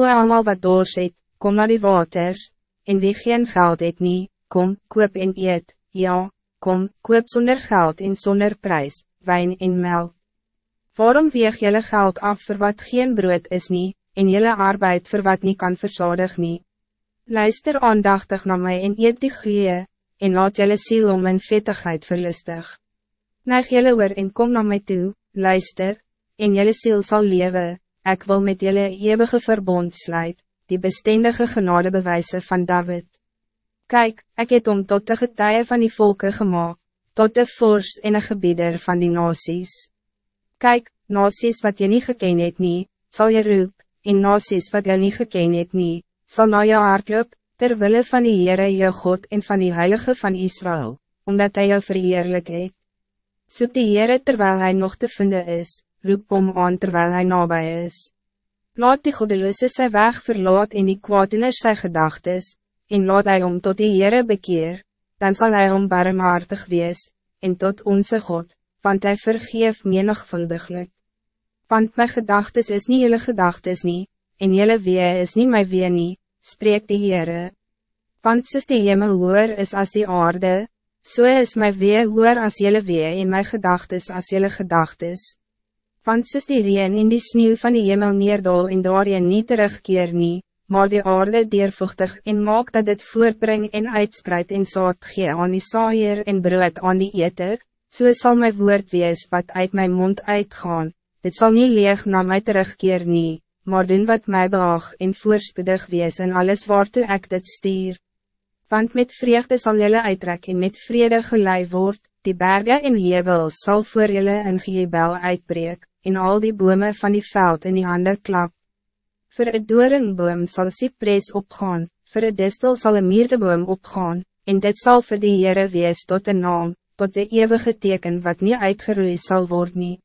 O allemaal wat doors het, kom naar die waters, en wie geen geld het nie, kom, koop en eet, ja, kom, koop zonder geld en zonder prijs, wijn en melk. Waarom weeg jullie geld af voor wat geen brood is nie, en jullie arbeid voor wat niet kan verzadig nie? Luister aandachtig naar mij en eet die goeie, en laat jullie ziel om mijn vettigheid verlustig. Neig jullie oor en kom naar mij toe, luister, en jullie ziel zal leven, ik wil met jullie eeuwige verbond sluit, die bestendige genade bewijzen van David. Kijk, ik het om tot de getuie van die volken gemaakt, tot de fors en de gebieder van die nasies. Kijk, nasies wat je niet geken het nie, sal je roep, en nasies wat je niet geken het nie, sal na jou hardloop, terwille van die Heere jou God en van die Heilige van Israël, omdat hij jou verheerlijk het. Soek die Heere terwijl hij nog te vinden is, roep om aan terwijl hij nabij is. Laat die godeloose sy weg verlaat en die kwaadiners sy gedagtes, en laat hij om tot die Heere bekeer, dan zal hij om barmhartig wees, en tot onze God, want hij vergeef menigvuldiglik. Want mijn gedagtes is niet jullie gedagtes niet, en jullie wee is niet mijn wee niet, spreekt de Heere. Want soos die hemel hoor is als die aarde, so is my wee hoor as jylle wee en my gedagtes as jylle gedagtes. Want soos die reen in die sneeuw van die hemel neerdol en daar jy nie terugkeer nie, maar die aarde deurvochtig en maak dat het voortbring en uitspreid en saad gee aan die saaier en brood aan die eter, so sal my woord wees wat uit mijn mond uitgaan, dit zal niet leeg na my terugkeer nie, maar doen wat mij behaag en voorspoedig wees en alles waartoe ik dit stier. Want met vreugde zal jullie uittrek en met vrede gelei word, die bergen en jebel zal voor jullie een jebel uitbreek, en al die bomen van die veld in die handen klap. Voor het doornboom zal cypress opgaan, voor het distel zal een mierteboom opgaan, en dit zal voor die Heere wees tot een naam, tot de eeuwige teken wat niet uitgeroeid zal worden.